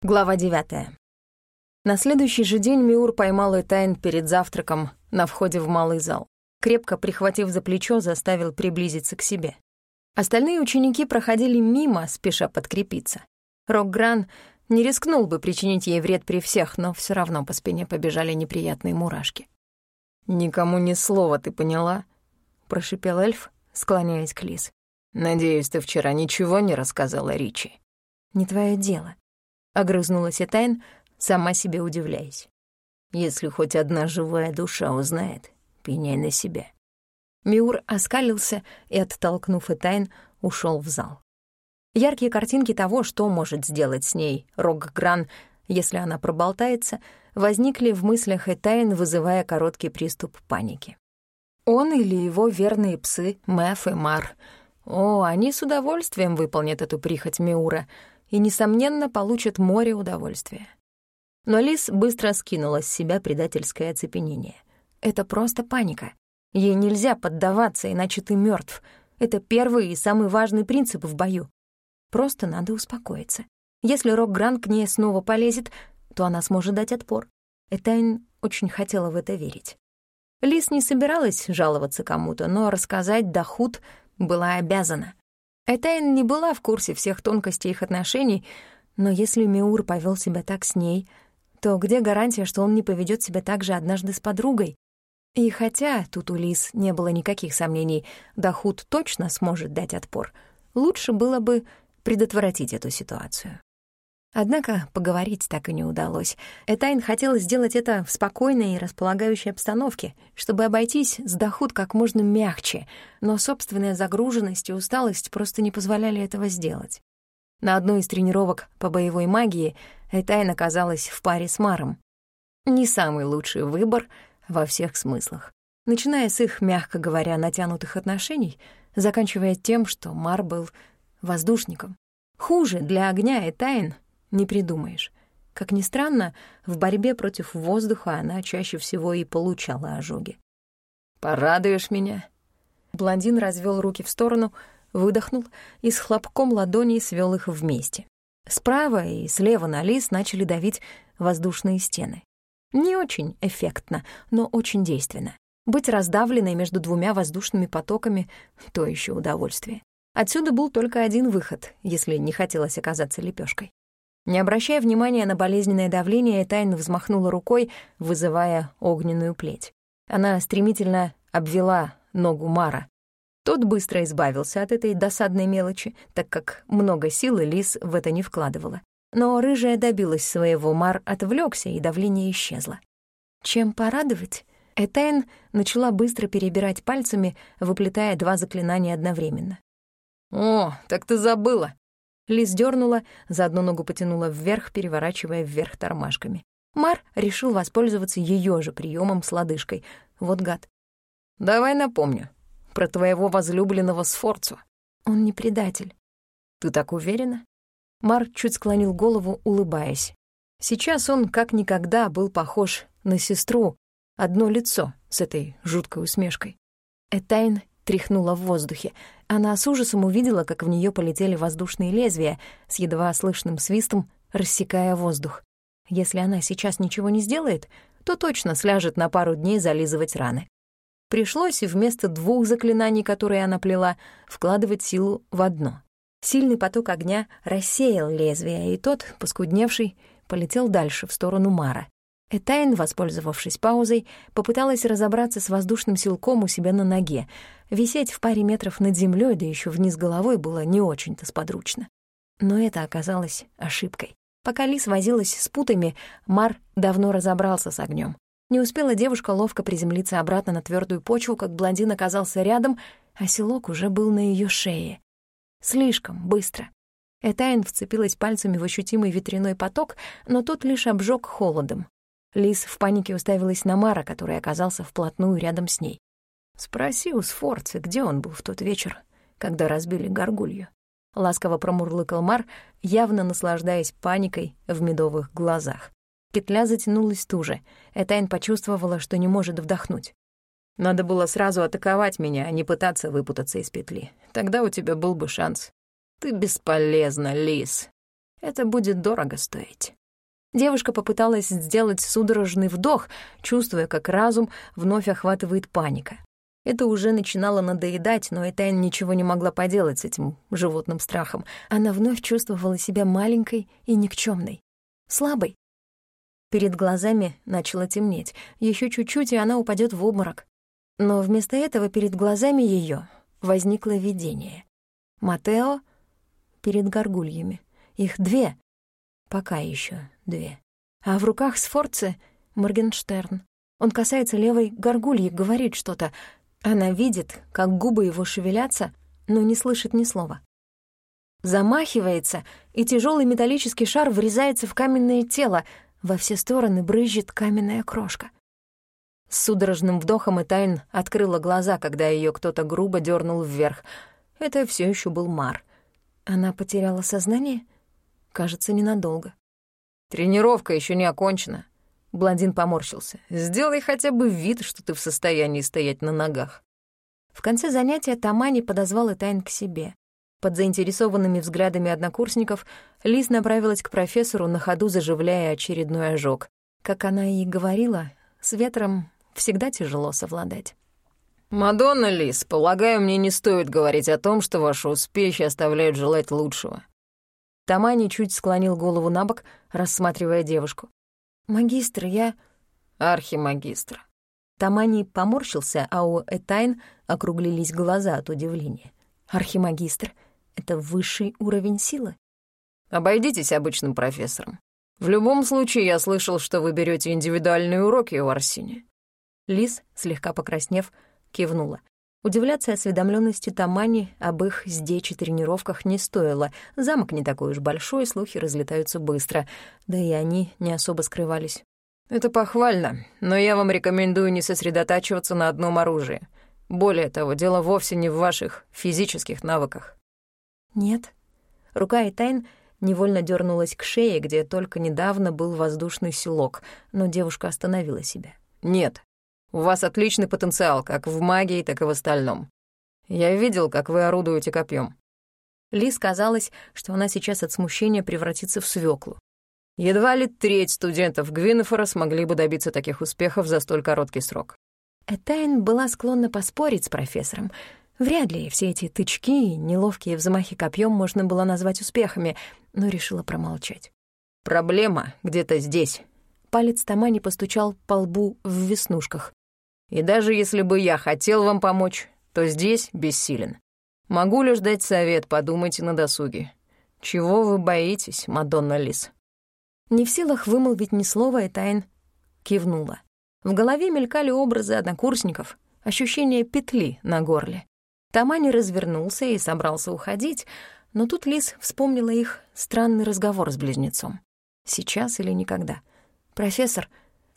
Глава 9. На следующий же день Миур поймал Этайн перед завтраком на входе в малый зал. Крепко прихватив за плечо, заставил приблизиться к себе. Остальные ученики проходили мимо, спеша подкрепиться. Рокгран не рискнул бы причинить ей вред при всех, но все равно по спине побежали неприятные мурашки. «Никому ни слова, ты поняла?» — прошипел эльф, склоняясь к Лиз. «Надеюсь, ты вчера ничего не рассказала Ричи?» «Не твое дело», Огрызнулась Этайн, сама себе удивляясь. «Если хоть одна живая душа узнает, пеняй на себя». Миур оскалился и, оттолкнув Этайн, ушел в зал. Яркие картинки того, что может сделать с ней Рокгран, если она проболтается, возникли в мыслях Этайн, вызывая короткий приступ паники. Он или его верные псы, Мэф и Мар. О, они с удовольствием выполнят эту прихоть Миура — и, несомненно, получит море удовольствия. Но Лис быстро скинула с себя предательское оцепенение. Это просто паника. Ей нельзя поддаваться, иначе ты мертв. Это первый и самый важный принцип в бою. Просто надо успокоиться. Если Рок-Гран к ней снова полезет, то она сможет дать отпор. Этайн очень хотела в это верить. Лис не собиралась жаловаться кому-то, но рассказать Дахут была обязана. Этайн не была в курсе всех тонкостей их отношений, но если Миур повел себя так с ней, то где гарантия, что он не поведет себя так же однажды с подругой? И хотя тут у Лис не было никаких сомнений, Дахут точно сможет дать отпор, лучше было бы предотвратить эту ситуацию. Однако поговорить так и не удалось. Этайн хотела сделать это в спокойной и располагающей обстановке, чтобы обойтись с доход как можно мягче, но собственная загруженность и усталость просто не позволяли этого сделать. На одной из тренировок по боевой магии Этайн оказалась в паре с Маром. Не самый лучший выбор во всех смыслах. Начиная с их, мягко говоря, натянутых отношений, заканчивая тем, что Мар был воздушником. Хуже для огня Этайн — не придумаешь. Как ни странно, в борьбе против воздуха она чаще всего и получала ожоги. «Порадуешь меня?» Блондин развел руки в сторону, выдохнул и с хлопком ладоней свел их вместе. Справа и слева на лис начали давить воздушные стены. Не очень эффектно, но очень действенно. Быть раздавленной между двумя воздушными потоками — то еще удовольствие. Отсюда был только один выход, если не хотелось оказаться лепешкой. Не обращая внимания на болезненное давление, Тайн взмахнула рукой, вызывая огненную плеть. Она стремительно обвела ногу Мара. Тот быстро избавился от этой досадной мелочи, так как много силы Лис в это не вкладывала. Но рыжая добилась своего, Мар отвлекся, и давление исчезло. Чем порадовать? Этайн начала быстро перебирать пальцами, выплетая два заклинания одновременно. «О, так ты забыла!» Лиз дернула, за одну ногу потянула вверх, переворачивая вверх тормашками. Мар решил воспользоваться ее же приемом с лодыжкой. Вот гад. «Давай напомню. Про твоего возлюбленного Сфорцу». «Он не предатель». «Ты так уверена?» Мар чуть склонил голову, улыбаясь. Сейчас он как никогда был похож на сестру, одно лицо с этой жуткой усмешкой. Этайн тряхнула в воздухе. Она с ужасом увидела, как в нее полетели воздушные лезвия, с едва слышным свистом рассекая воздух. Если она сейчас ничего не сделает, то точно сляжет на пару дней зализывать раны. Пришлось вместо двух заклинаний, которые она плела, вкладывать силу в одно. Сильный поток огня рассеял лезвие, и тот, поскудневший, полетел дальше, в сторону Мара. Этайн, воспользовавшись паузой, попыталась разобраться с воздушным силком у себя на ноге. Висеть в паре метров над землей, да еще вниз головой, было не очень-то сподручно. Но это оказалось ошибкой. Пока Лис возилась с путами, Мар давно разобрался с огнем. Не успела девушка ловко приземлиться обратно на твердую почву, как блондин оказался рядом, а селок уже был на ее шее. Слишком быстро. Этайн вцепилась пальцами в ощутимый ветряной поток, но тот лишь обжег холодом. Лис в панике уставилась на Мара, который оказался вплотную рядом с ней. «Спроси у Сфорца, где он был в тот вечер, когда разбили горгулью?» Ласково промурлыкал Мар, явно наслаждаясь паникой в медовых глазах. Петля затянулась туже. Этайн почувствовала, что не может вдохнуть. «Надо было сразу атаковать меня, а не пытаться выпутаться из петли. Тогда у тебя был бы шанс. Ты бесполезна, Лис». Это будет дорого стоить. Девушка попыталась сделать судорожный вдох, чувствуя, как разум вновь охватывает паника. Это уже начинало надоедать, но Этайн ничего не могла поделать с этим животным страхом. Она вновь чувствовала себя маленькой и никчемной, слабой. Перед глазами начало темнеть. Еще чуть-чуть, и она упадет в обморок. Но вместо этого перед глазами ее возникло видение. Матео перед горгульями. Их две. Пока еще две. А в руках Сфорцы Моргенштерн. Он касается левой горгульи, говорит что-то. Она видит, как губы его шевелятся, но не слышит ни слова. Замахивается, и тяжелый металлический шар врезается в каменное тело, во все стороны брызжет каменная крошка. С судорожным вдохом Этайн открыла глаза, когда ее кто-то грубо дернул вверх. Это все еще был Мар. Она потеряла сознание? Кажется, ненадолго. «Тренировка еще не окончена», — блондин поморщился. «Сделай хотя бы вид, что ты в состоянии стоять на ногах». В конце занятия Тамани подозвал Этайн к себе. Под заинтересованными взглядами однокурсников Лиз направилась к профессору, на ходу заживляя очередной ожог. Как она и говорила, с ветром всегда тяжело совладать. «Мадонна Лиз, полагаю, мне не стоит говорить о том, что ваши успехи оставляют желать лучшего». Тамани чуть склонил голову на бок, рассматривая девушку. «Магистр, я...» «Архимагистр». Тамани поморщился, а у Этайн округлились глаза от удивления. «Архимагистр — это высший уровень силы?» «Обойдитесь обычным профессором. В любом случае, я слышал, что вы берете индивидуальные уроки у Арсини». Лис, слегка покраснев, кивнула. Удивляться осведомленности Тамани об их с Дечи тренировках не стоило. Замок не такой уж большой, слухи разлетаются быстро. Да и они не особо скрывались. «Это похвально, но я вам рекомендую не сосредотачиваться на одном оружии. Более того, дело вовсе не в ваших физических навыках». «Нет». Рука Этайн невольно дернулась к шее, где только недавно был воздушный селок, но девушка остановила себя. «Нет, у вас отличный потенциал, как в магии, так и в остальном. Я видел, как вы орудуете копьем. Лиз казалось, что она сейчас от смущения превратится в свеклу. Едва ли треть студентов Гвинефора смогли бы добиться таких успехов за столь короткий срок. Этайн была склонна поспорить с профессором. Вряд ли все эти тычки и неловкие взмахи копьем можно было назвать успехами, но решила промолчать. «Проблема где-то здесь». Палец Тамани постучал по лбу в веснушках. И даже если бы я хотел вам помочь, то здесь бессилен. Могу лишь дать совет, подумайте на досуге. Чего вы боитесь, Мадонна Лис?» Не в силах вымолвить ни слова, Этайн кивнула. В голове мелькали образы однокурсников, ощущение петли на горле. Тамани развернулся и собрался уходить, но тут Лис вспомнила их странный разговор с близнецом. Сейчас или никогда. «Профессор»,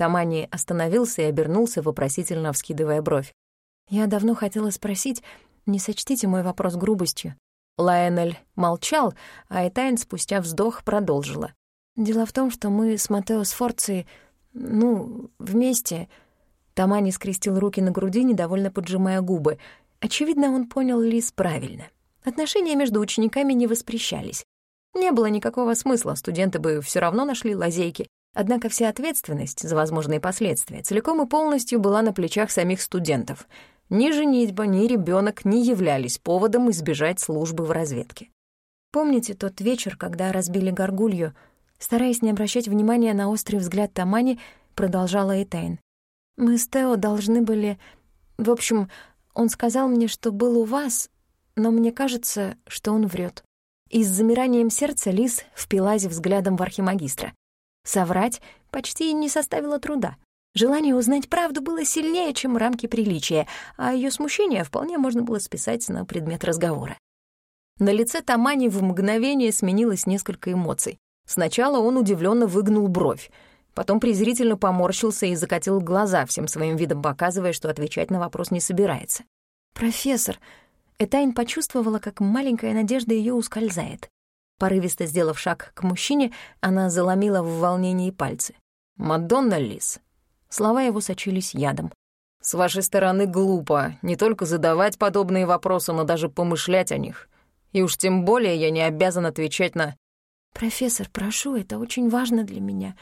Тамани остановился и обернулся, вопросительно вскидывая бровь. «Я давно хотела спросить, не сочтите мой вопрос грубостью». Лайонель молчал, а Этайн спустя вздох продолжила. «Дело в том, что мы с Матео Сфорцией, ну, вместе...» Тамани скрестил руки на груди, недовольно поджимая губы. Очевидно, он понял Лис правильно. Отношения между учениками не воспрещались. Не было никакого смысла, студенты бы все равно нашли лазейки, Однако вся ответственность за возможные последствия целиком и полностью была на плечах самих студентов. Ни женитьба, ни ребенок не являлись поводом избежать службы в разведке. Помните тот вечер, когда разбили горгулью? Стараясь не обращать внимания на острый взгляд Тамани, продолжала Этейн. «Мы с Тео должны были... В общем, он сказал мне, что был у вас, но мне кажется, что он врет. И с замиранием сердца Лис впилась взглядом в архимагистра. Соврать почти не составило труда. Желание узнать правду было сильнее, чем рамки приличия, а ее смущение вполне можно было списать на предмет разговора. На лице Тамани в мгновение сменилось несколько эмоций. Сначала он удивленно выгнул бровь, потом презрительно поморщился и закатил глаза, всем своим видом показывая, что отвечать на вопрос не собирается. «Профессор», Этайн почувствовала, как маленькая надежда ее ускользает. Порывисто сделав шаг к мужчине, она заломила в волнении пальцы. «Мадонна Лис». Слова его сочились ядом. «С вашей стороны глупо не только задавать подобные вопросы, но даже помышлять о них. И уж тем более я не обязан отвечать на...» «Профессор, прошу, это очень важно для меня».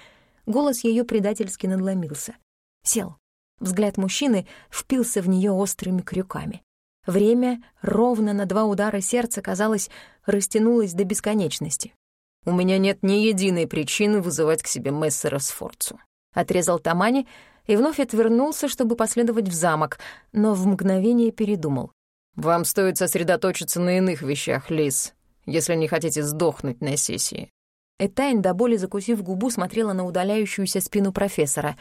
Голос ее предательски надломился. Сел. Взгляд мужчины впился в нее острыми крюками. Время ровно на два удара сердца, казалось, растянулось до бесконечности. «У меня нет ни единой причины вызывать к себе Мессера Сфорцу», — отрезал Тамани и вновь отвернулся, чтобы последовать в замок, но в мгновение передумал. «Вам стоит сосредоточиться на иных вещах, Лис, если не хотите сдохнуть на сессии». Этайн, до боли закусив губу, смотрела на удаляющуюся спину профессора.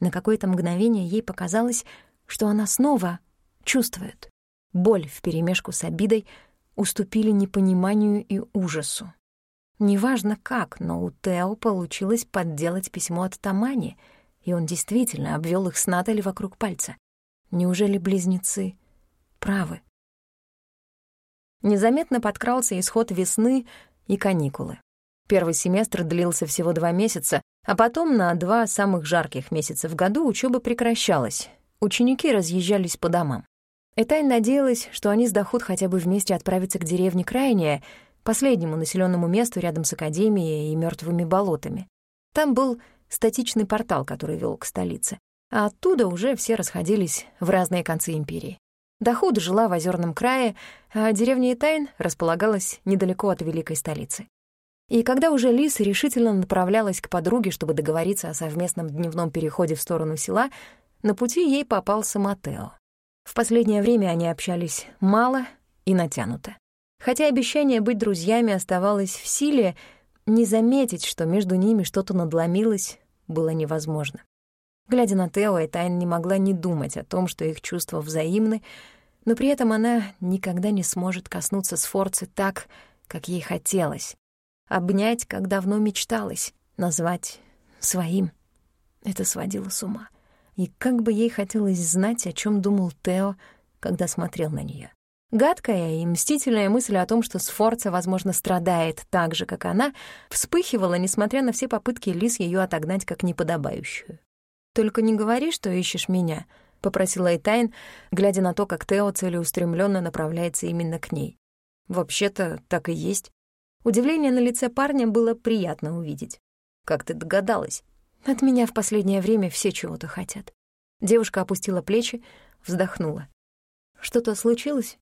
На какое-то мгновение ей показалось, что она снова чувствует. Боль вперемешку с обидой уступили непониманию и ужасу. Неважно как, но у Тео получилось подделать письмо от Тамани, и он действительно обвел их с Натали вокруг пальца. Неужели близнецы правы? Незаметно подкрался исход весны и каникулы. Первый семестр длился всего два месяца, а потом на два самых жарких месяца в году учеба прекращалась. Ученики разъезжались по домам. Этайн надеялась, что они с Дахут хотя бы вместе отправятся к деревне Крайняя, последнему населенному месту рядом с академией и мертвыми болотами. Там был статичный портал, который вел к столице, а оттуда уже все расходились в разные концы империи. Дахут жила в озерном крае, а деревня Итайн располагалась недалеко от великой столицы. И когда уже Лиса решительно направлялась к подруге, чтобы договориться о совместном дневном переходе в сторону села, на пути ей попался Матео. В последнее время они общались мало и натянуто. Хотя обещание быть друзьями оставалось в силе, не заметить, что между ними что-то надломилось, было невозможно. Глядя на Тео, Этайн не могла не думать о том, что их чувства взаимны, но при этом она никогда не сможет коснуться Сфорцы так, как ей хотелось, обнять, как давно мечталось, назвать своим. Это сводило с ума. И как бы ей хотелось знать, о чем думал Тео, когда смотрел на нее. Гадкая и мстительная мысль о том, что Сфорца, возможно, страдает так же, как она, вспыхивала, несмотря на все попытки Лис ее отогнать как неподобающую. «Только не говори, что ищешь меня», — попросила Этайн, глядя на то, как Тео целеустремленно направляется именно к ней. «Вообще-то так и есть. Удивление на лице парня было приятно увидеть. «Как ты догадалась?» «От меня в последнее время все чего-то хотят». Девушка опустила плечи, вздохнула. «Что-то случилось?»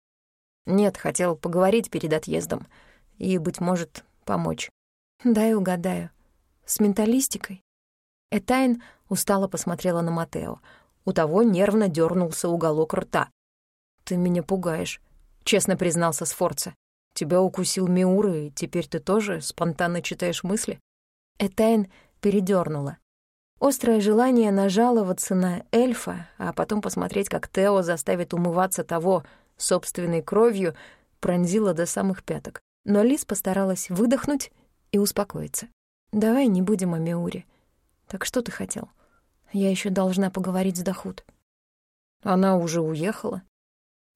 «Нет, хотел поговорить перед отъездом и, быть может, помочь». «Дай угадаю. С менталистикой?» Этайн устало посмотрела на Матео. У того нервно дернулся уголок рта. «Ты меня пугаешь», — честно признался Сфорца. Тебя укусил Миур, и теперь ты тоже спонтанно читаешь мысли?» Этайн передернула. Острое желание нажаловаться на эльфа, а потом посмотреть, как Тео заставит умываться того собственной кровью, пронзило до самых пяток. Но Лис постаралась выдохнуть и успокоиться. «Давай не будем о Миуре. Так что ты хотел? Я еще должна поговорить с Дахут». Она уже уехала.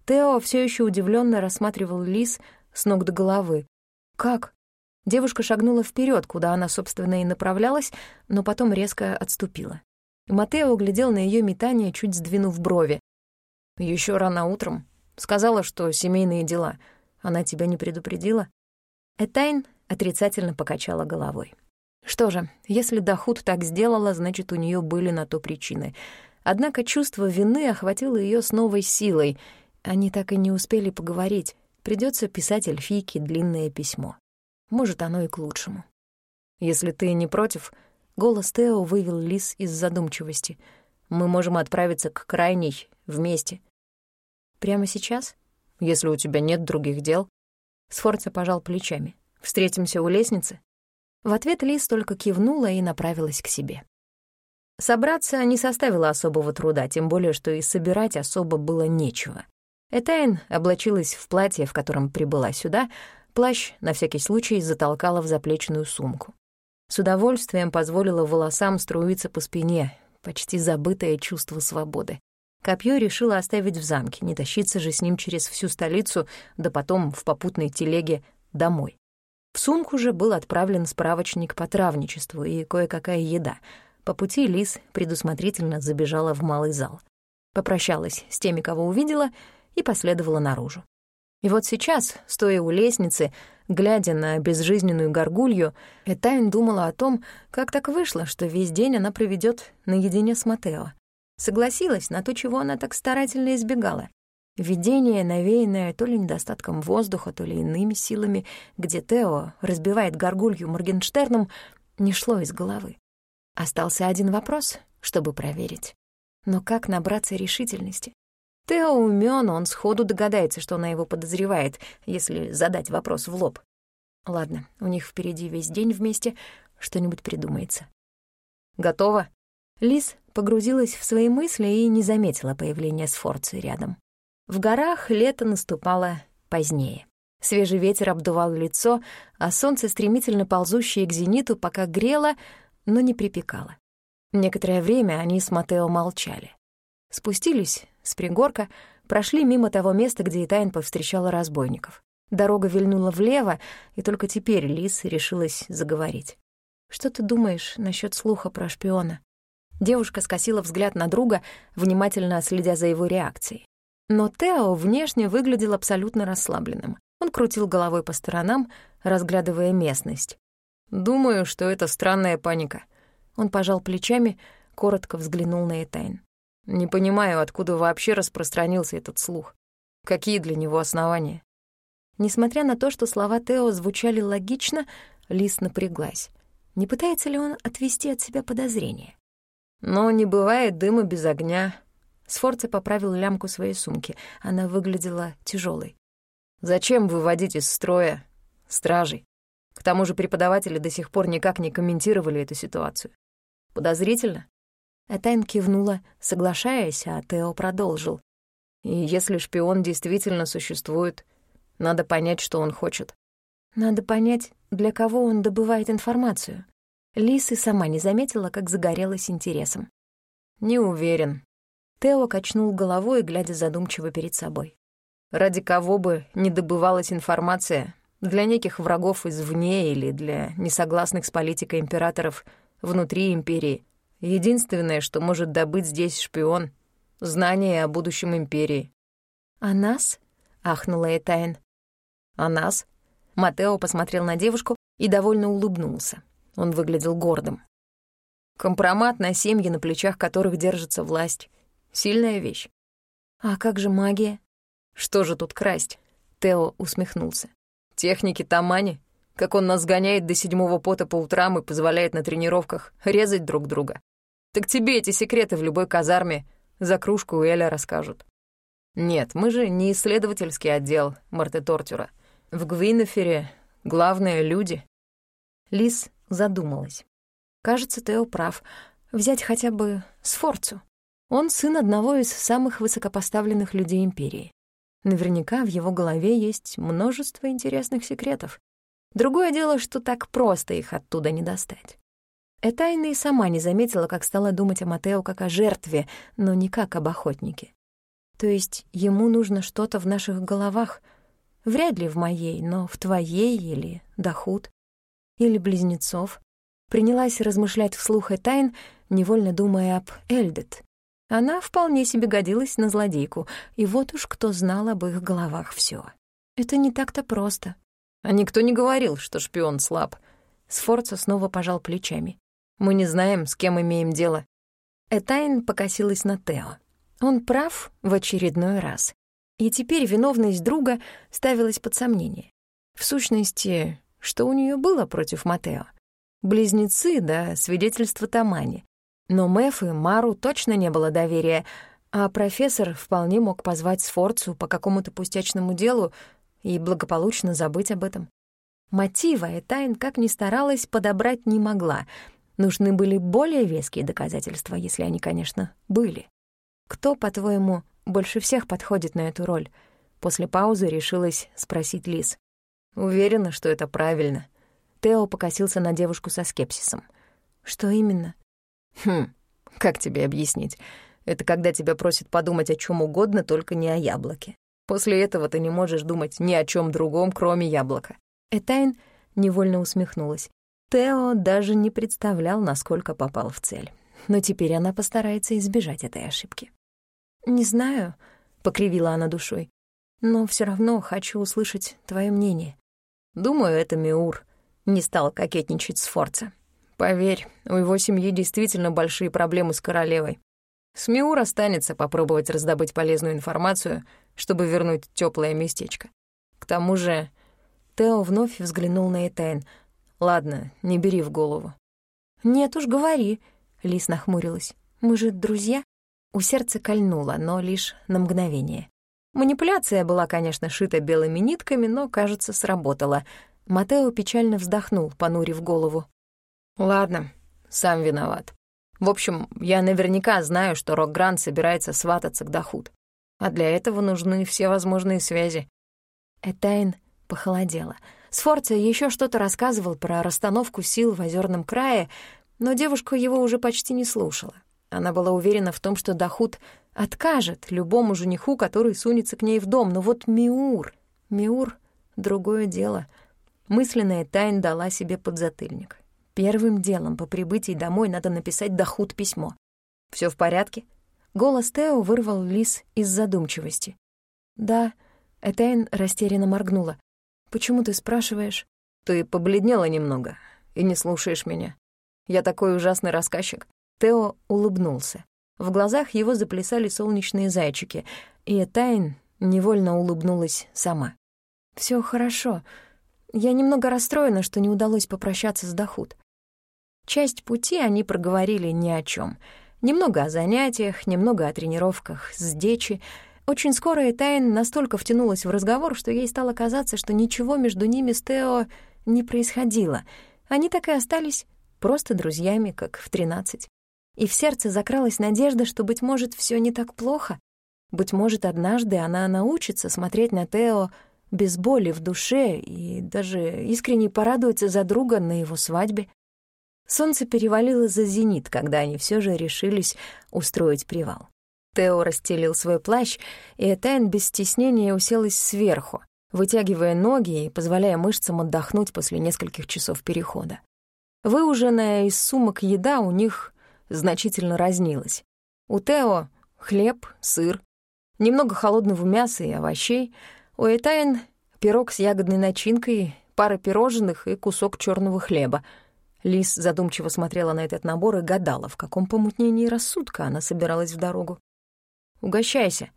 Тео все еще удивленно рассматривал Лис, с ног до головы. «Как?» Девушка шагнула вперед, куда она, собственно, и направлялась, но потом резко отступила. Матео глядел на ее метание, чуть сдвинув брови. Еще рано утром. Сказала, что семейные дела. Она тебя не предупредила?» Этайн отрицательно покачала головой. Что же, если Дахут так сделала, значит, у нее были на то причины. Однако чувство вины охватило ее с новой силой. Они так и не успели поговорить. Придется писать эльфийке длинное письмо. Может, оно и к лучшему. Если ты не против, голос Тео вывел Лис из задумчивости. Мы можем отправиться к крайней вместе. Прямо сейчас? Если у тебя нет других дел. Сфорца пожал плечами. Встретимся у лестницы. В ответ Лис только кивнула и направилась к себе. Собраться не составило особого труда, тем более, что и собирать особо было нечего. Этайн облачилась в платье, в котором прибыла сюда, плащ на всякий случай затолкала в заплечную сумку. С удовольствием позволила волосам струиться по спине, почти забытое чувство свободы. Копье решила оставить в замке, не тащиться же с ним через всю столицу, да потом в попутной телеге домой. В сумку же был отправлен справочник по травничеству и кое-какая еда. По пути Лис предусмотрительно забежала в малый зал. Попрощалась с теми, кого увидела — и последовала наружу. И вот сейчас, стоя у лестницы, глядя на безжизненную горгулью, Этайн думала о том, как так вышло, что весь день она проведет наедине с Матео. Согласилась на то, чего она так старательно избегала. Видение, навеянное то ли недостатком воздуха, то ли иными силами, где Тео разбивает горгулью Моргенштерном, не шло из головы. Остался один вопрос, чтобы проверить. Но как набраться решительности? Тео умён, он сходу догадается, что она его подозревает, если задать вопрос в лоб. Ладно, у них впереди весь день вместе, что-нибудь придумается. Готово. Лиз погрузилась в свои мысли и не заметила появления Сфорцы рядом. В горах лето наступало позднее. Свежий ветер обдувал лицо, а солнце, стремительно ползущее к зениту, пока грело, но не припекало. Некоторое время они с Матео молчали. Спустились с пригорка, прошли мимо того места, где Итайн повстречала разбойников. Дорога вильнула влево, и только теперь Лис решилась заговорить. «Что ты думаешь насчет слуха про шпиона?» Девушка скосила взгляд на друга, внимательно следя за его реакцией. Но Тео внешне выглядел абсолютно расслабленным. Он крутил головой по сторонам, разглядывая местность. «Думаю, что это странная паника». Он пожал плечами, коротко взглянул на Этайн. Не понимаю, откуда вообще распространился этот слух. Какие для него основания? Несмотря на то, что слова Тео звучали логично, Лис напряглась. Не пытается ли он отвести от себя подозрения? Но не бывает дыма без огня. Сфорца поправил лямку своей сумки. Она выглядела тяжелой. Зачем выводить из строя стражей? К тому же преподаватели до сих пор никак не комментировали эту ситуацию. Подозрительно? Этайн кивнула, соглашаясь, а Тео продолжил. «И если шпион действительно существует, надо понять, что он хочет». «Надо понять, для кого он добывает информацию». Лис и сама не заметила, как загорелась интересом. «Не уверен». Тео качнул головой, глядя задумчиво перед собой. «Ради кого бы не добывалась информация, для неких врагов извне или для несогласных с политикой императоров внутри империи, Единственное, что может добыть здесь шпион — знание о будущем империи. «А нас?» — ахнула Этайн. «А нас?» Матео посмотрел на девушку и довольно улыбнулся. Он выглядел гордым. Компромат на семьи, на плечах которых держится власть. Сильная вещь. «А как же магия?» «Что же тут красть?» Тео усмехнулся. «Техники Тамани? Как он нас гоняет до седьмого пота по утрам и позволяет на тренировках резать друг друга. Так тебе эти секреты в любой казарме за кружку Эля расскажут. Нет, мы же не исследовательский отдел Марте Тортюра. В Гвинефере главные люди. Лис задумалась. Кажется, Тео прав. Взять хотя бы Сфорцу. Он сын одного из самых высокопоставленных людей Империи. Наверняка в его голове есть множество интересных секретов. Другое дело, что так просто их оттуда не достать. Этайна и сама не заметила, как стала думать о Матео как о жертве, но не как об охотнике. То есть ему нужно что-то в наших головах, вряд ли в моей, но в твоей или Дахут, или Близнецов. Принялась размышлять вслух Этайн, невольно думая об Эльдет. Она вполне себе годилась на злодейку, и вот уж кто знал об их головах все. Это не так-то просто. А никто не говорил, что шпион слаб. Сфорца снова пожал плечами. Мы не знаем, с кем имеем дело». Этайн покосилась на Тео. Он прав в очередной раз. И теперь виновность друга ставилась под сомнение. В сущности, что у нее было против Матео? Близнецы, да, свидетельство Тамани. Но Мэф и Мару точно не было доверия, а профессор вполне мог позвать Сфорцу по какому-то пустячному делу и благополучно забыть об этом. Мотива Этайн, как ни старалась, подобрать не могла, Нужны были более веские доказательства, если они, конечно, были. Кто, по-твоему, больше всех подходит на эту роль? После паузы решилась спросить Лиз. Уверена, что это правильно. Тео покосился на девушку со скепсисом. Что именно? Хм, как тебе объяснить? Это когда тебя просят подумать о чем угодно, только не о яблоке. После этого ты не можешь думать ни о чем другом, кроме яблока. Этайн невольно усмехнулась. Тео даже не представлял, насколько попал в цель. Но теперь она постарается избежать этой ошибки. «Не знаю», — покривила она душой. но все равно хочу услышать твое мнение. Думаю, это Миур не стал кокетничать с Форца. Поверь, у его семьи действительно большие проблемы с королевой. С Миур останется попробовать раздобыть полезную информацию, чтобы вернуть теплое местечко. К тому же Тео вновь взглянул на Этайн. «Ладно, не бери в голову». «Нет уж, говори», — Лис нахмурилась. «Мы же друзья?» У сердца кольнуло, но лишь на мгновение. Манипуляция была, конечно, шита белыми нитками, но, кажется, сработала. Матео печально вздохнул, понурив голову. «Ладно, сам виноват. В общем, я наверняка знаю, что Рокгранд собирается свататься к Дахут. А для этого нужны все возможные связи». Этайн похолодела. Сфорца еще что-то рассказывал про расстановку сил в озерном крае, но девушка его уже почти не слушала. Она была уверена в том, что Дахут откажет любому жениху, который сунется к ней в дом. Но вот Миур... Миур — другое дело. Мысленная Тайн дала себе подзатыльник. Первым делом по прибытии домой надо написать Дахут письмо. Все в порядке?» Голос Тео вырвал Лис из задумчивости. «Да», — Этайн растерянно моргнула. «Почему ты спрашиваешь?» «Ты побледнела немного и не слушаешь меня. Я такой ужасный рассказчик. Тео улыбнулся. В глазах его заплясали солнечные зайчики, и Тайн невольно улыбнулась сама. Все хорошо. Я немного расстроена, что не удалось попрощаться с Дахут. Часть пути они проговорили ни о чем. Немного о занятиях, немного о тренировках с Дечи. Очень скоро Этайн настолько втянулась в разговор, что ей стало казаться, что ничего между ними с Тео не происходило. Они так и остались просто друзьями, как в тринадцать и в сердце закралась надежда, что, быть может, все не так плохо. Быть может, однажды она научится смотреть на Тео без боли в душе и даже искренне порадуется за друга на его свадьбе. Солнце перевалило за зенит, когда они все же решились устроить привал. Тео расстелил свой плащ, и Этайн без стеснения уселась сверху, вытягивая ноги и позволяя мышцам отдохнуть после нескольких часов перехода. Выуженная из сумок еда у них значительно разнилась. У Тео — хлеб, сыр, немного холодного мяса и овощей, у Этайн — пирог с ягодной начинкой, пара пирожных и кусок черного хлеба. Лис задумчиво смотрела на этот набор и гадала, в каком помутнении рассудка она собиралась в дорогу. «Угощайся».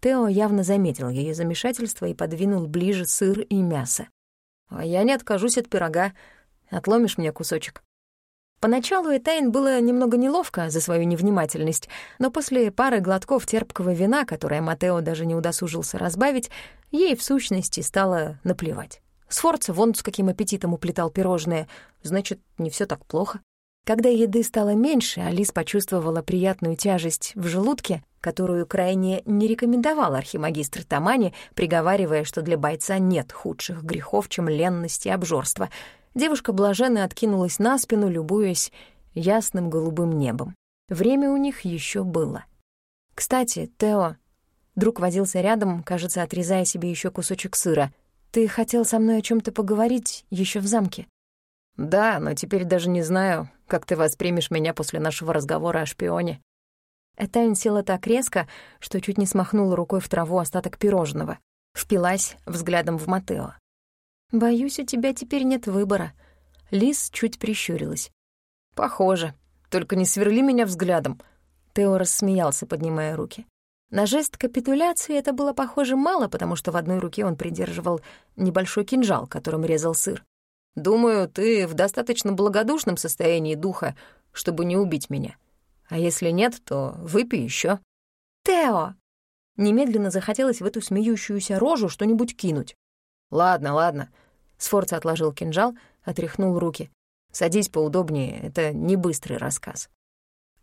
Тео явно заметил ее замешательство и подвинул ближе сыр и мясо. «А я не откажусь от пирога. Отломишь мне кусочек?» Поначалу Этайн было немного неловко за свою невнимательность, но после пары глотков терпкого вина, которое Матео даже не удосужился разбавить, ей в сущности стало наплевать. Сфорца вон с каким аппетитом уплетал пирожные, значит, не все так плохо. Когда еды стало меньше, Алис почувствовала приятную тяжесть в желудке, которую крайне не рекомендовал архимагистр Тамани, приговаривая, что для бойца нет худших грехов, чем ленность и обжорство — Девушка блаженно откинулась на спину, любуясь ясным голубым небом. Время у них еще было. «Кстати, Тео...» Друг возился рядом, кажется, отрезая себе еще кусочек сыра. «Ты хотел со мной о чем то поговорить еще в замке?» «Да, но теперь даже не знаю, как ты воспримешь меня после нашего разговора о шпионе». Этайн села так резко, что чуть не смахнула рукой в траву остаток пирожного. Впилась взглядом в Матео. «Боюсь, у тебя теперь нет выбора». Лис чуть прищурилась. «Похоже. Только не сверли меня взглядом». Тео рассмеялся, поднимая руки. На жест капитуляции это было похоже мало, потому что в одной руке он придерживал небольшой кинжал, которым резал сыр. «Думаю, ты в достаточно благодушном состоянии духа, чтобы не убить меня. А если нет, то выпей еще. «Тео!» Немедленно захотелось в эту смеющуюся рожу что-нибудь кинуть. «Ладно, ладно», Сфорца отложил кинжал, отряхнул руки. «Садись поудобнее, это не быстрый рассказ».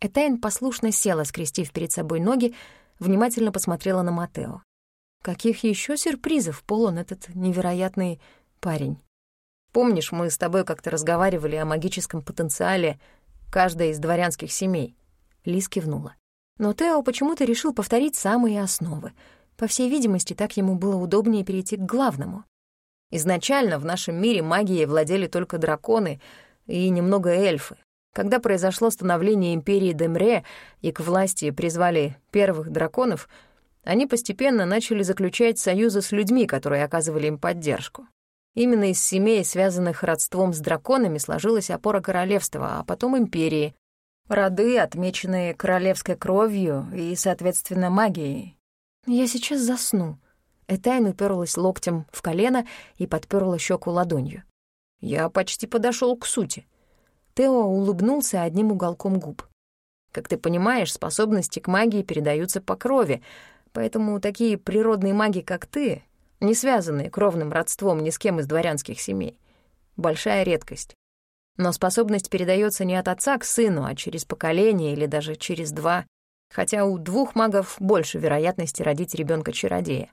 Этайн послушно села, скрестив перед собой ноги, внимательно посмотрела на Матео. Каких еще сюрпризов полон этот невероятный парень? Помнишь, мы с тобой как-то разговаривали о магическом потенциале каждой из дворянских семей? Лис кивнула. Но Тео почему-то решил повторить самые основы. По всей видимости, так ему было удобнее перейти к главному. Изначально в нашем мире магией владели только драконы и немного эльфы. Когда произошло становление империи Демре и к власти призвали первых драконов, они постепенно начали заключать союзы с людьми, которые оказывали им поддержку. Именно из семей, связанных родством с драконами, сложилась опора королевства, а потом империи. Роды, отмеченные королевской кровью и, соответственно, магией. «Я сейчас засну». Этайн уперлась локтем в колено и подперла щеку ладонью. Я почти подошел к сути. Тео улыбнулся одним уголком губ. Как ты понимаешь, способности к магии передаются по крови, поэтому такие природные маги, как ты, не связанные кровным родством ни с кем из дворянских семей. Большая редкость. Но способность передается не от отца к сыну, а через поколение или даже через два, хотя у двух магов больше вероятности родить ребенка чародея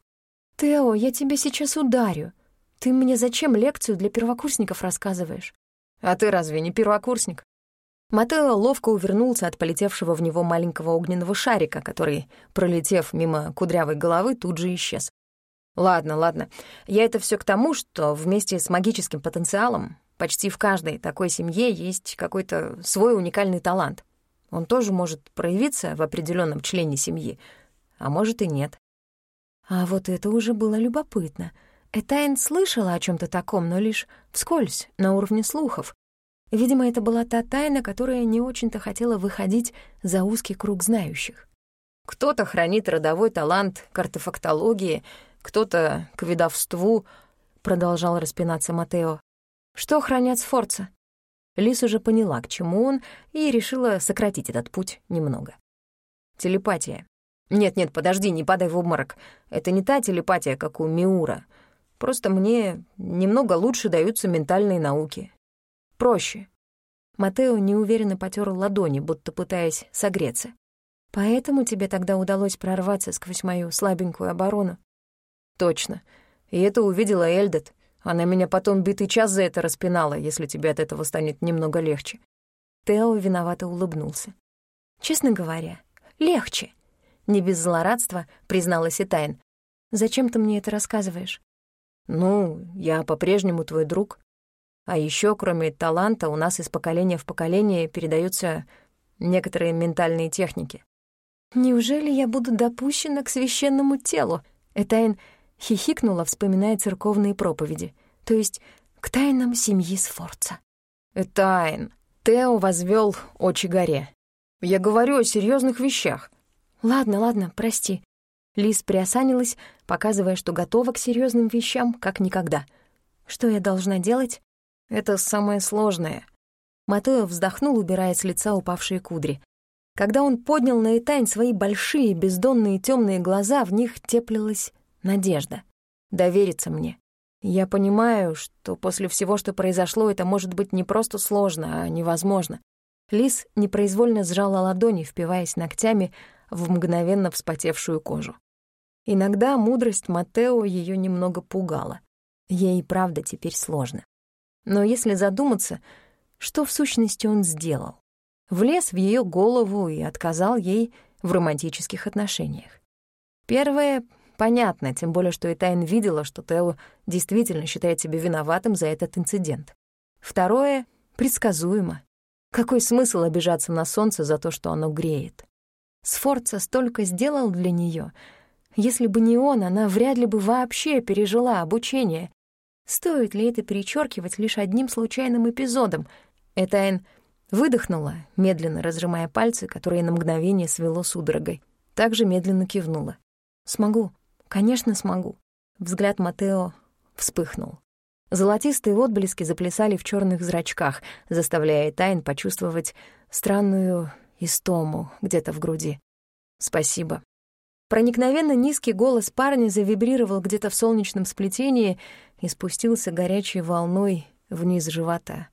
«Тео, я тебя сейчас ударю. Ты мне зачем лекцию для первокурсников рассказываешь?» «А ты разве не первокурсник?» Матео ловко увернулся от полетевшего в него маленького огненного шарика, который, пролетев мимо кудрявой головы, тут же исчез. Ладно, ладно. Я это все к тому, что вместе с магическим потенциалом почти в каждой такой семье есть какой-то свой уникальный талант. Он тоже может проявиться в определенном члене семьи, а может и нет. А вот это уже было любопытно. Этайн слышала о чем то таком, но лишь вскользь, на уровне слухов. Видимо, это была та тайна, которая не очень-то хотела выходить за узкий круг знающих. Кто-то хранит родовой талант к артефактологии — кто-то к ведовству, — продолжал распинаться Матео. Что хранят Сфорца? Лис уже поняла, к чему он, и решила сократить этот путь немного. Телепатия. Нет-нет, подожди, не падай в обморок. Это не та телепатия, как у Миура. Просто мне немного лучше даются ментальные науки. Проще. Матео неуверенно потер ладони, будто пытаясь согреться. Поэтому тебе тогда удалось прорваться сквозь мою слабенькую оборону? Точно. И это увидела Эльдет. Она меня потом битый час за это распинала, если тебе от этого станет немного легче. Тео виновато улыбнулся. Честно говоря, легче. Не без злорадства призналась Этайн. Зачем ты мне это рассказываешь? Ну, я по-прежнему твой друг. А еще, кроме таланта, у нас из поколения в поколение передаются некоторые ментальные техники. Неужели я буду допущена к священному телу? Этайн хихикнула, вспоминая церковные проповеди, то есть к тайнам семьи Сфорца. «Этайн!» Тео возвел очи горе. «Я говорю о серьезных вещах». «Ладно, ладно, прости». Лис приосанилась, показывая, что готова к серьезным вещам, как никогда. «Что я должна делать?» «Это самое сложное». Матео вздохнул, убирая с лица упавшие кудри. Когда он поднял на Этань свои большие, бездонные темные глаза, в них теплилась надежда. Довериться мне. Я понимаю, что после всего, что произошло, это может быть не просто сложно, а невозможно. Лис непроизвольно сжала ладони, впиваясь ногтями в мгновенно вспотевшую кожу. Иногда мудрость Матео ее немного пугала. Ей правда теперь сложно. Но если задуматься, что в сущности он сделал? Влез в ее голову и отказал ей в романтических отношениях. Первое Понятно, тем более, что Этайн видела, что Тео действительно считает себя виноватым за этот инцидент. Второе — предсказуемо. Какой смысл обижаться на солнце за то, что оно греет? Сфорца столько сделал для нее. Если бы не он, она вряд ли бы вообще пережила обучение. Стоит ли это перечеркивать лишь одним случайным эпизодом? Этайн выдохнула, медленно разжимая пальцы, которые на мгновение свело судорогой. Также медленно кивнула. «Смогу. «Конечно смогу». Взгляд Матео вспыхнул. Золотистые отблески заплясали в черных зрачках, заставляя Тайн почувствовать странную истому где-то в груди. «Спасибо». Проникновенно низкий голос парня завибрировал где-то в солнечном сплетении и спустился горячей волной вниз живота.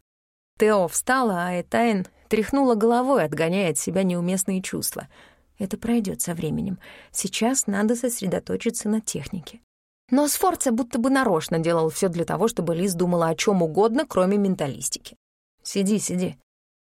Тео встала, а Этайн тряхнула головой, отгоняя от себя неуместные чувства — это пройдет со временем. Сейчас надо сосредоточиться на технике. Но Сфорца будто бы нарочно делал все для того, чтобы Лиз думала о чем угодно, кроме менталистики. «Сиди, сиди».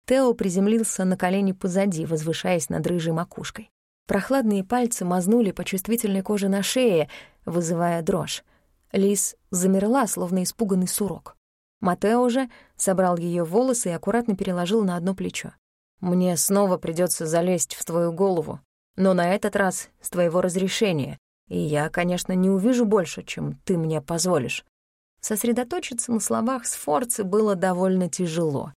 Тео приземлился на колени позади, возвышаясь над рыжей макушкой. Прохладные пальцы мазнули по чувствительной коже на шее, вызывая дрожь. Лиз замерла, словно испуганный сурок. Матео же собрал ее волосы и аккуратно переложил на одно плечо. Мне снова придется залезть в твою голову. Но на этот раз с твоего разрешения, и я, конечно, не увижу больше, чем ты мне позволишь». Сосредоточиться на словах Сфорцы было довольно тяжело.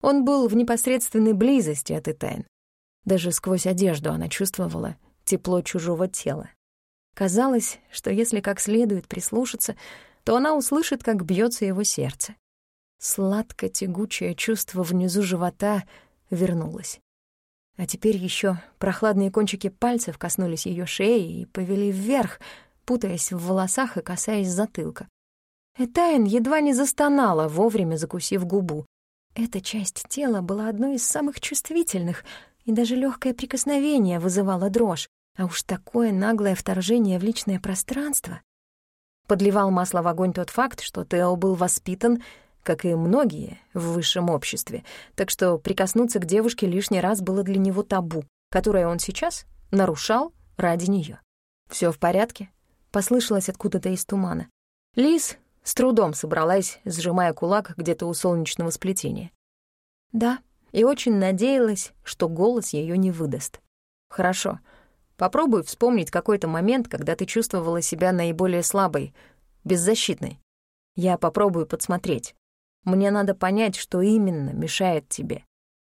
Он был в непосредственной близости от Этайн. Даже сквозь одежду она чувствовала тепло чужого тела. Казалось, что если как следует прислушаться, то она услышит, как бьется его сердце. Сладко-тягучее чувство внизу живота вернулось. А теперь еще прохладные кончики пальцев коснулись ее шеи и повели вверх, путаясь в волосах и касаясь затылка. Этайн едва не застонала, вовремя закусив губу. Эта часть тела была одной из самых чувствительных, и даже легкое прикосновение вызывало дрожь. А уж такое наглое вторжение в личное пространство. Подливал масло в огонь тот факт, что Тео был воспитан, как и многие в высшем обществе, так что прикоснуться к девушке лишний раз было для него табу, которое он сейчас нарушал ради нее. Все в порядке?» — послышалось откуда-то из тумана. Лис с трудом собралась, сжимая кулак где-то у солнечного сплетения. «Да», и очень надеялась, что голос ее не выдаст. «Хорошо», Попробуй вспомнить какой-то момент, когда ты чувствовала себя наиболее слабой, беззащитной. Я попробую подсмотреть. Мне надо понять, что именно мешает тебе».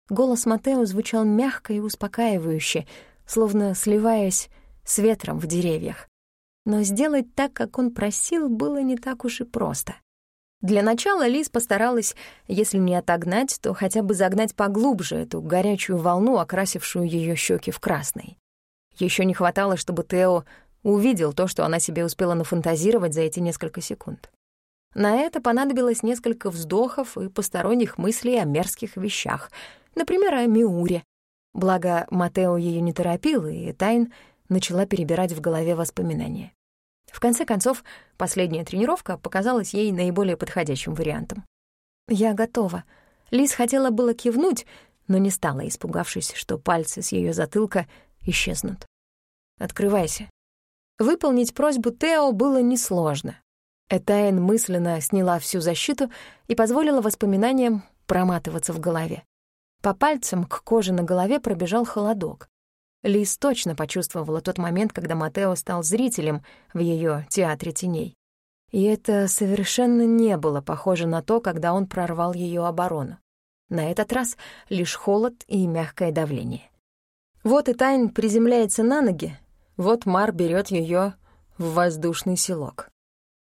Голос Матео звучал мягко и успокаивающе, словно сливаясь с ветром в деревьях. Но сделать так, как он просил, было не так уж и просто. Для начала Лиз постаралась, если не отогнать, то хотя бы загнать поглубже эту горячую волну, окрасившую ее щеки в красный. Еще не хватало, чтобы Тео увидел то, что она себе успела нафантазировать за эти несколько секунд. На это понадобилось несколько вздохов и посторонних мыслей о мерзких вещах, например, о Миуре. Благо, Матео ее не торопил, и Тайн начала перебирать в голове воспоминания. В конце концов, последняя тренировка показалась ей наиболее подходящим вариантом. «Я готова». Лиз хотела было кивнуть, но не стала, испугавшись, что пальцы с ее затылка исчезнут. Открывайся. Выполнить просьбу Тео было несложно. Этайн мысленно сняла всю защиту и позволила воспоминаниям проматываться в голове. По пальцам к коже на голове пробежал холодок. Лиз точно почувствовала тот момент, когда Матео стал зрителем в ее театре теней. И это совершенно не было похоже на то, когда он прорвал ее оборону. На этот раз лишь холод и мягкое давление. Вот и Тайн приземляется на ноги, вот Мар берет ее в воздушный селок.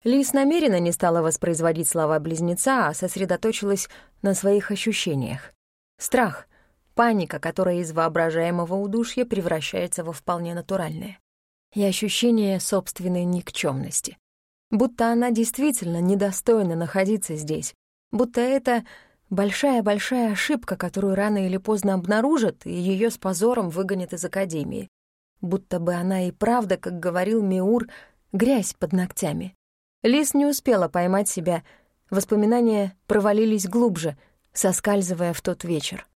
Лис намеренно не стала воспроизводить слова близнеца, а сосредоточилась на своих ощущениях. Страх, паника, которая из воображаемого удушья превращается во вполне натуральное. И ощущение собственной никчемности. Будто она действительно недостойна находиться здесь. Будто это Большая-большая ошибка, которую рано или поздно обнаружат, и ее с позором выгонят из академии. Будто бы она и правда, как говорил Миур, грязь под ногтями. Лис не успела поймать себя. Воспоминания провалились глубже, соскальзывая в тот вечер.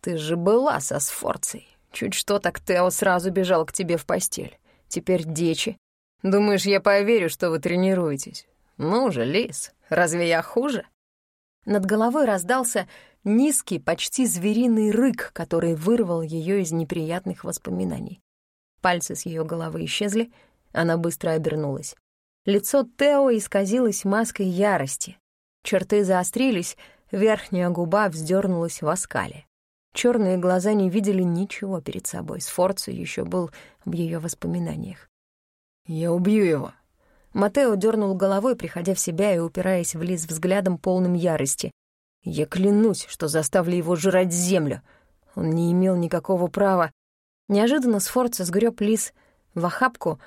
«Ты же была со Сфорцей. Чуть что, так Тео сразу бежал к тебе в постель. Теперь дечи. Думаешь, я поверю, что вы тренируетесь? Ну же, Лис, разве я хуже?» Над головой раздался низкий, почти звериный рык, который вырвал ее из неприятных воспоминаний. Пальцы с ее головы исчезли, она быстро обернулась. Лицо Тео исказилось маской ярости. Черты заострились, верхняя губа вздернулась в оскале. Черные глаза не видели ничего перед собой. Сфорца еще был в ее воспоминаниях. «Я убью его», Матео дернул головой, приходя в себя и упираясь в Лиз взглядом полным ярости. «Я клянусь, что заставлю его жрать землю. Он не имел никакого права». Неожиданно Сфорца сгреб Лиз в охапку,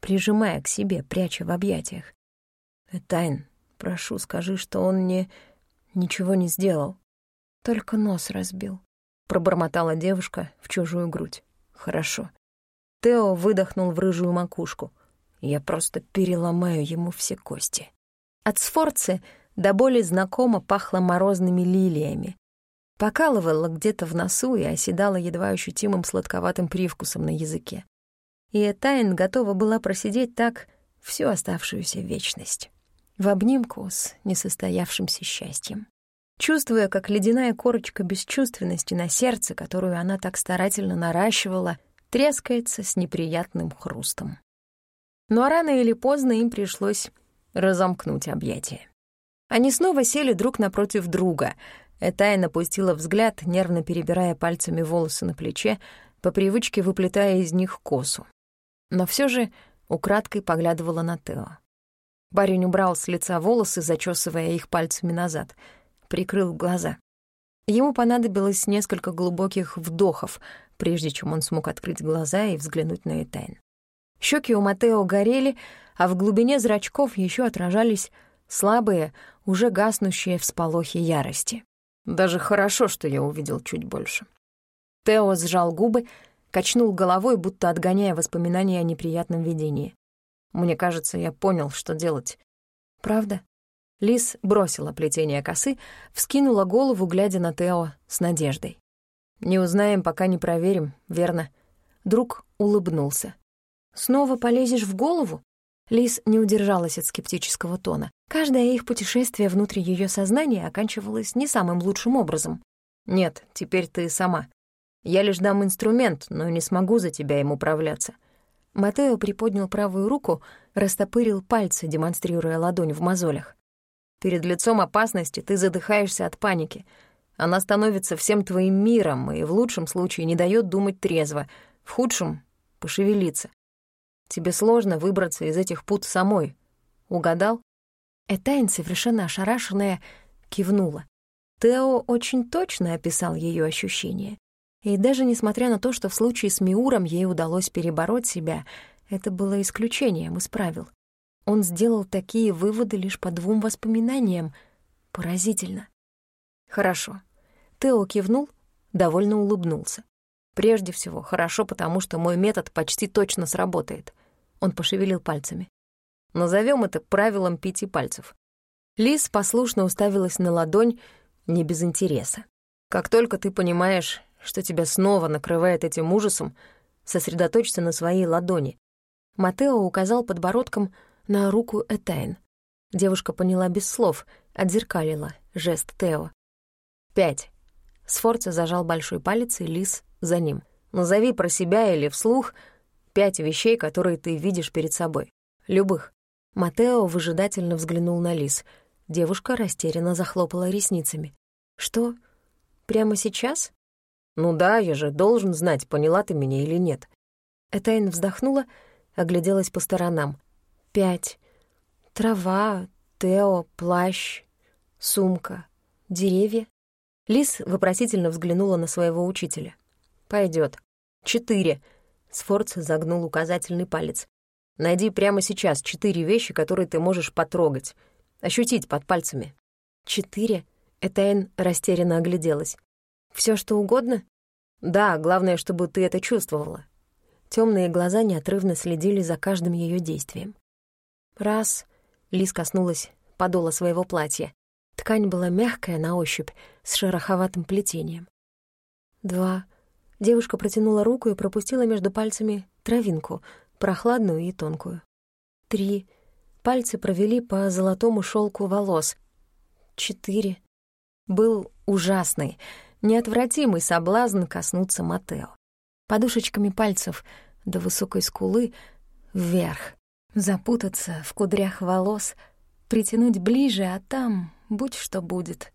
прижимая к себе, пряча в объятиях. «Этайн, прошу, скажи, что он не... ничего не сделал. Только нос разбил», — пробормотала девушка в чужую грудь. «Хорошо». Тео выдохнул в рыжую макушку. Я просто переломаю ему все кости. От Сфорцы до боли знакомо пахло морозными лилиями. Покалывало где-то в носу и оседало едва ощутимым сладковатым привкусом на языке. И Этайн готова была просидеть так всю оставшуюся вечность. В обнимку с несостоявшимся счастьем. Чувствуя, как ледяная корочка бесчувственности на сердце, которую она так старательно наращивала, трескается с неприятным хрустом. Но рано или поздно им пришлось разомкнуть объятия. Они снова сели друг напротив друга. Этая напустила взгляд, нервно перебирая пальцами волосы на плече, по привычке выплетая из них косу. Но все же украдкой поглядывала на Тео. Парень убрал с лица волосы, зачесывая их пальцами назад, прикрыл глаза. Ему понадобилось несколько глубоких вдохов, прежде чем он смог открыть глаза и взглянуть на Этайн. Щеки у Матео горели, а в глубине зрачков еще отражались слабые, уже гаснущие всполохи ярости. Даже хорошо, что я увидел чуть больше. Тео сжал губы, качнул головой, будто отгоняя воспоминания о неприятном видении. Мне кажется, я понял, что делать. Правда? Лис бросила плетение косы, вскинула голову, глядя на Тео с надеждой. «Не узнаем, пока не проверим, верно?» Друг улыбнулся. «Снова полезешь в голову?» Лис не удержалась от скептического тона. Каждое их путешествие внутри ее сознания оканчивалось не самым лучшим образом. «Нет, теперь ты сама. Я лишь дам инструмент, но не смогу за тебя им управляться». Матео приподнял правую руку, растопырил пальцы, демонстрируя ладонь в мозолях. «Перед лицом опасности ты задыхаешься от паники. Она становится всем твоим миром и в лучшем случае не дает думать трезво, в худшем — пошевелиться. Тебе сложно выбраться из этих пут самой. Угадал?» Этайн, совершенно ошарашенная, кивнула. Тео очень точно описал ее ощущения. И даже несмотря на то, что в случае с Миуром ей удалось перебороть себя, это было исключением из правил. Он сделал такие выводы лишь по двум воспоминаниям. Поразительно. Хорошо. Тео кивнул, довольно улыбнулся. Прежде всего, хорошо, потому что мой метод почти точно сработает. Он пошевелил пальцами. Назовем это правилом пяти пальцев. Лис послушно уставилась на ладонь, не без интереса. Как только ты понимаешь, что тебя снова накрывает этим ужасом, сосредоточься на своей ладони. Матео указал подбородком на руку Этайн. Девушка поняла без слов, отзеркалила жест Тео. «Пять». Сфорца зажал большой палец, и Лис за ним. «Назови про себя или вслух пять вещей, которые ты видишь перед собой. Любых». Матео выжидательно взглянул на Лис. Девушка растерянно захлопала ресницами. «Что? Прямо сейчас?» «Ну да, я же должен знать, поняла ты меня или нет». Этайн вздохнула, огляделась по сторонам. «Пять. Трава, Тео, плащ, сумка, деревья». Лис вопросительно взглянула на своего учителя. Пойдет. Четыре. Сфорц загнул указательный палец. Найди прямо сейчас четыре вещи, которые ты можешь потрогать, ощутить под пальцами. Четыре? Этайн растерянно огляделась. Все что угодно? Да, главное, чтобы ты это чувствовала. Темные глаза неотрывно следили за каждым ее действием. Раз. Лис коснулась подола своего платья. Ткань была мягкая на ощупь, с шероховатым плетением. Два. Девушка протянула руку и пропустила между пальцами травинку, прохладную и тонкую. Три. Пальцы провели по золотому шелку волос. Четыре. Был ужасный, неотвратимый соблазн коснуться Матео. Подушечками пальцев до высокой скулы вверх, запутаться в кудрях волос, притянуть ближе, а там будь что будет.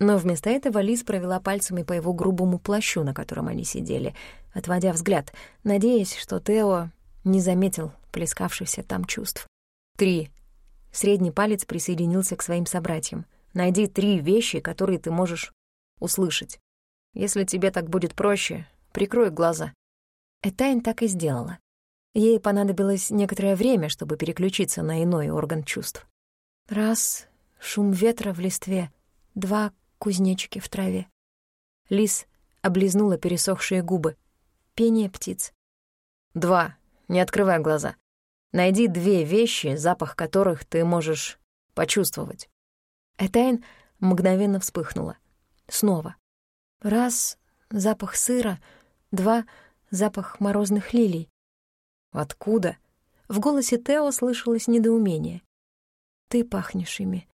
Но вместо этого Лиз провела пальцами по его грубому плащу, на котором они сидели, отводя взгляд, надеясь, что Тео не заметил плескавшихся там чувств. Три. Средний палец присоединился к своим собратьям. Найди три вещи, которые ты можешь услышать. Если тебе так будет проще, прикрой глаза». Этайн так и сделала. Ей понадобилось некоторое время, чтобы переключиться на иной орган чувств. Раз — шум ветра в листве, два — кузнечики в траве. Лис облизнула пересохшие губы. Пение птиц. Два. Не открывай глаза. Найди две вещи, запах которых ты можешь почувствовать. Этайн мгновенно вспыхнула. Снова. Раз — запах сыра, два — запах морозных лилий. Откуда? В голосе Тео слышалось недоумение. Ты пахнешь ими.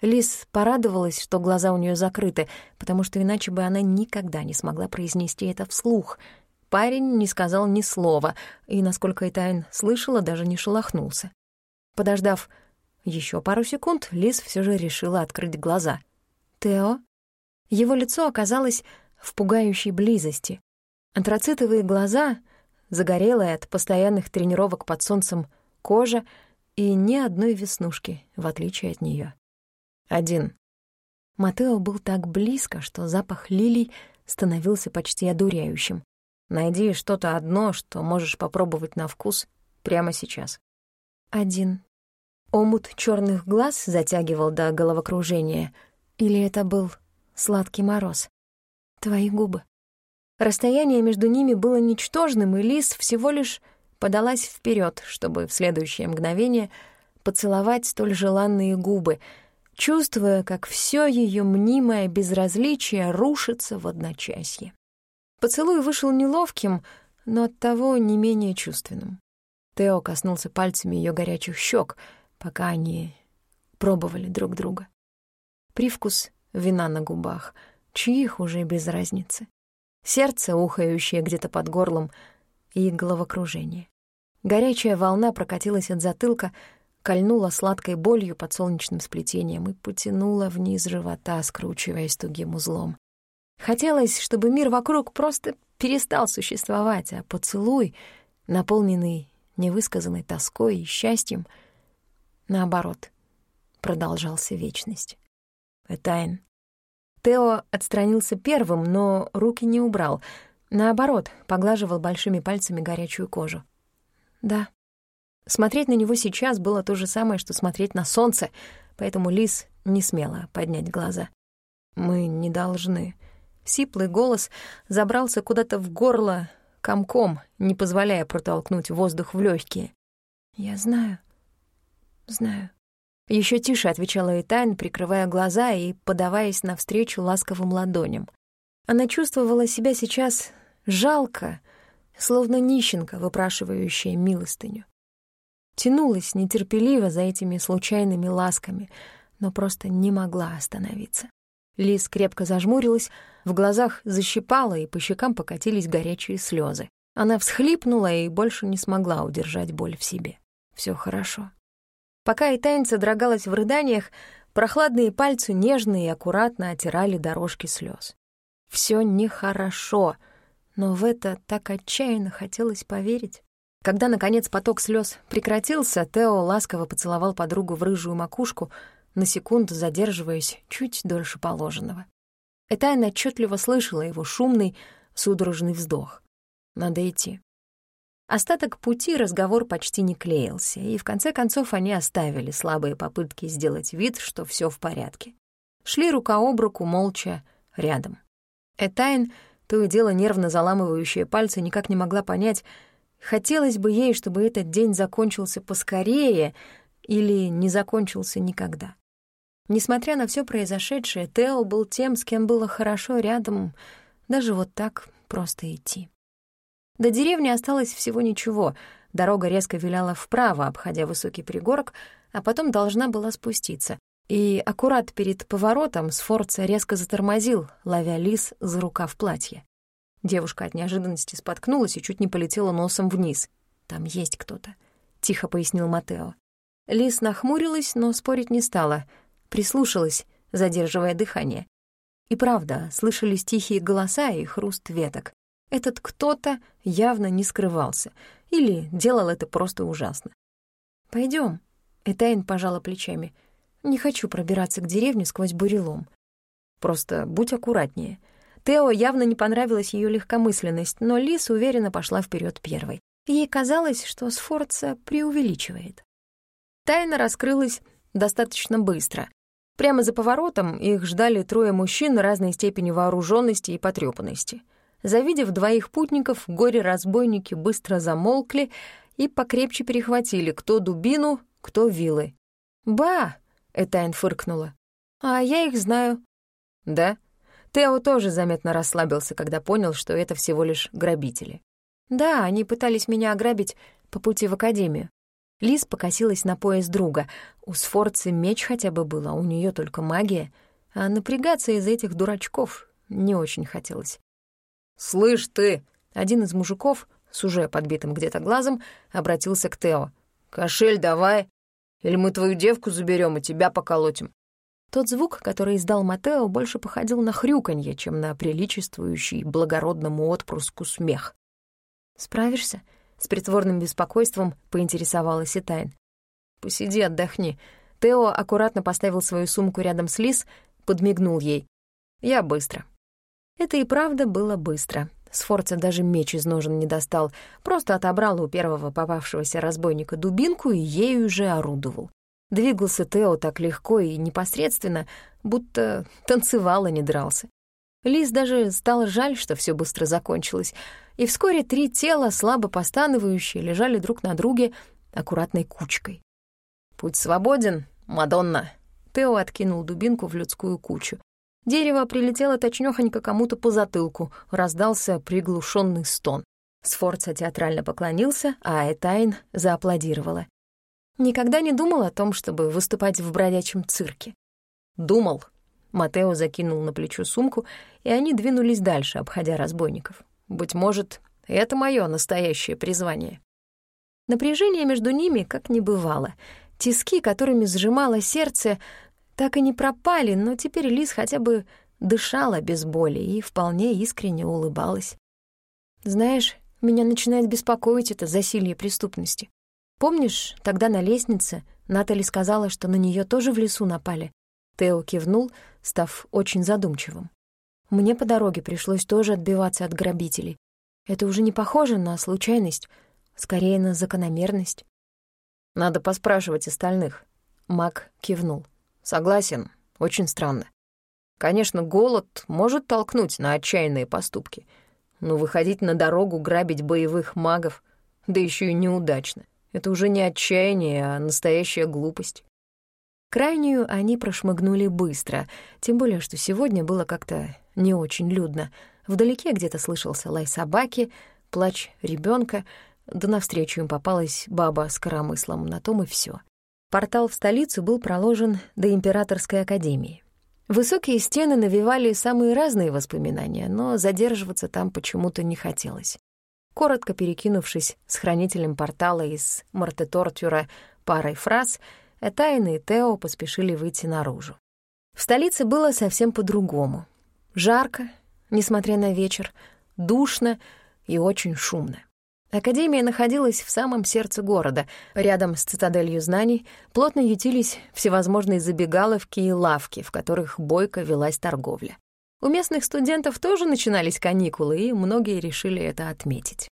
Лис порадовалась, что глаза у нее закрыты, потому что иначе бы она никогда не смогла произнести это вслух. парень не сказал ни слова, и, насколько Этайн слышала, даже не шелохнулся. Подождав еще пару секунд, Лис все же решила открыть глаза. «Тео?» Его лицо оказалось в пугающей близости. Антрацитовые глаза, загорелая от постоянных тренировок под солнцем кожа и ни одной веснушки, в отличие от нее. Один. Матео был так близко, что запах лилий становился почти одуряющим. Найди что-то одно, что можешь попробовать на вкус прямо сейчас. Один. Омут черных глаз затягивал до головокружения. Или это был сладкий мороз? Твои губы. Расстояние между ними было ничтожным, и Лис всего лишь подалась вперед, чтобы в следующее мгновение поцеловать столь желанные губы, чувствуя, как все ее мнимое безразличие рушится в одночасье. Поцелуй вышел неловким, но оттого не менее чувственным. Тео коснулся пальцами ее горячих щек, пока они пробовали друг друга. Привкус вина на губах, чьих уже без разницы. Сердце, ухающее где-то под горлом, и головокружение. Горячая волна прокатилась от затылка, кольнула сладкой болью под солнечным сплетением и потянула вниз живота, скручиваясь тугим узлом. Хотелось, чтобы мир вокруг просто перестал существовать, а поцелуй, наполненный невысказанной тоской и счастьем, наоборот, продолжался вечность. Этайн. Тео отстранился первым, но руки не убрал. Наоборот, поглаживал большими пальцами горячую кожу. Да. Смотреть на него сейчас было то же самое, что смотреть на солнце, поэтому Лис не смела поднять глаза. «Мы не должны». Сиплый голос забрался куда-то в горло комком, не позволяя протолкнуть воздух в легкие. «Я знаю, знаю». Еще тише отвечала Этайн, прикрывая глаза и подаваясь навстречу ласковым ладоням. Она чувствовала себя сейчас жалко, словно нищенка, выпрашивающая милостыню. Тянулась нетерпеливо за этими случайными ласками, но просто не могла остановиться. Лиз крепко зажмурилась, в глазах защипала, и по щекам покатились горячие слезы. Она всхлипнула и больше не смогла удержать боль в себе. Все хорошо. Пока и таинца дрогалась в рыданиях, прохладные пальцы нежно и аккуратно отирали дорожки слез. Все нехорошо — но в это так отчаянно хотелось поверить. Когда, наконец, поток слез прекратился, Тео ласково поцеловал подругу в рыжую макушку, на секунду задерживаясь чуть дольше положенного. Этайн отчетливо слышала его шумный, судорожный вздох. Надо идти. Остаток пути разговор почти не клеился, и в конце концов они оставили слабые попытки сделать вид, что все в порядке. Шли рука об руку, молча, рядом. Этайн то и дело нервно заламывающая пальцы никак не могла понять, хотелось бы ей, чтобы этот день закончился поскорее или не закончился никогда. Несмотря на все произошедшее, Тео был тем, с кем было хорошо рядом, даже вот так просто идти. До деревни осталось всего ничего, дорога резко виляла вправо, обходя высокий пригорок, а потом должна была спуститься. И аккурат перед поворотом Сфорца резко затормозил, ловя лис за рукав платья. Девушка от неожиданности споткнулась и чуть не полетела носом вниз. «Там есть кто-то», — тихо пояснил Матео. Лис нахмурилась, но спорить не стала, прислушалась, задерживая дыхание. И правда, слышались тихие голоса и хруст веток. Этот кто-то явно не скрывался или делал это просто ужасно. Пойдем. Этайн пожала плечами — не хочу пробираться к деревне сквозь бурелом. Просто будь аккуратнее. Тео явно не понравилась ее легкомысленность, но Лис уверенно пошла вперед первой. Ей казалось, что Сфорца преувеличивает. Тайна раскрылась достаточно быстро. Прямо за поворотом их ждали трое мужчин разной степени вооруженности и потрепанности. Завидев двоих путников, горе-разбойники быстро замолкли и покрепче перехватили кто дубину, кто вилы. «Ба!» Этайн фыркнула. «А я их знаю». «Да?» Тео тоже заметно расслабился, когда понял, что это всего лишь грабители. «Да, они пытались меня ограбить по пути в академию». Лиз покосилась на пояс друга. У Сфорцы меч хотя бы был, а у нее только магия. А напрягаться из этих дурачков не очень хотелось. «Слышь ты!» один из мужиков с уже подбитым где-то глазом обратился к Тео. «Кошель давай, или мы твою девку заберем и тебя поколотим». Тот звук, который издал Матео, больше походил на хрюканье, чем на приличествующий благородному отпрыску смех. «Справишься?» — с притворным беспокойством поинтересовалась Итайн. «Посиди, отдохни». Тео аккуратно поставил свою сумку рядом с Лис, подмигнул ей. «Я быстро». Это и правда было быстро. Сфорца даже меч из ножен не достал, просто отобрал у первого попавшегося разбойника дубинку и ею уже орудовал. Двигался Тео так легко и непосредственно, будто танцевал, а не дрался. Лиз даже стало жаль, что все быстро закончилось, и вскоре три тела, слабо постанывающие, лежали друг на друге аккуратной кучкой. «Путь свободен, Мадонна!» Тео откинул дубинку в людскую кучу. Дерево прилетело точнёхонько кому-то по затылку, раздался приглушенный стон. Сфорца театрально поклонился, а Этайн зааплодировала. Никогда не думал о том, чтобы выступать в бродячем цирке. Думал. Матео закинул на плечо сумку, и они двинулись дальше, обходя разбойников. Быть может, это мое настоящее призвание. Напряжение между ними как не бывало. Тиски, которыми сжимало сердце, так и не пропали, но теперь Лиз хотя бы дышала без боли и вполне искренне улыбалась. «Знаешь, меня начинает беспокоить это засилье преступности. Помнишь, тогда на лестнице Натали сказала, что на нее тоже в лесу напали?» Тео кивнул, став очень задумчивым. «Мне по дороге пришлось тоже отбиваться от грабителей. Это уже не похоже на случайность, скорее на закономерность». «Надо поспрашивать остальных», — Мак кивнул. Согласен, очень странно. Конечно, голод может толкнуть на отчаянные поступки, но выходить на дорогу грабить боевых магов, да еще и неудачно, это уже не отчаяние, а настоящая глупость. Крайнюю они прошмыгнули быстро, тем более, что сегодня было как-то не очень людно. Вдалеке где-то слышался лай собаки, плач ребенка, да навстречу им попалась баба с коромыслом, на том и все. Портал в столицу был проложен до Императорской академии. Высокие стены навевали самые разные воспоминания, но задерживаться там почему-то не хотелось. Коротко перекинувшись с хранителем портала из Мартетортюра парой фраз, Этайн и Тео поспешили выйти наружу. В столице было совсем по-другому. Жарко, несмотря на вечер, душно и очень шумно. Академия находилась в самом сердце города. Рядом с цитаделью знаний плотно ютились всевозможные забегаловки и лавки, в которых бойко велась торговля. У местных студентов тоже начинались каникулы, и многие решили это отметить.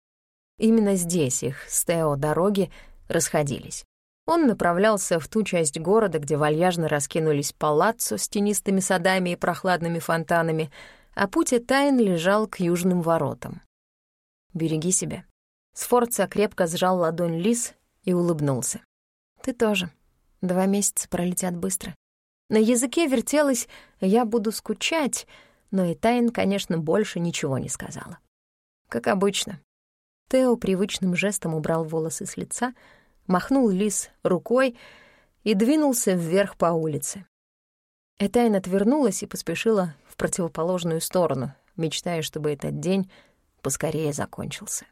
Именно здесь их с Тео дороги расходились. Он направлялся в ту часть города, где вальяжно раскинулись палаццо с тенистыми садами и прохладными фонтанами, а путь Тайн лежал к южным воротам. «Береги себя», Сфорца крепко сжал ладонь Лис и улыбнулся. «Ты тоже. Два месяца пролетят быстро. На языке вертелось «я буду скучать», но и Тайн, конечно, больше ничего не сказала. Как обычно. Тео привычным жестом убрал волосы с лица, махнул Лис рукой и двинулся вверх по улице. Этайн отвернулась и поспешила в противоположную сторону, мечтая, чтобы этот день поскорее закончился.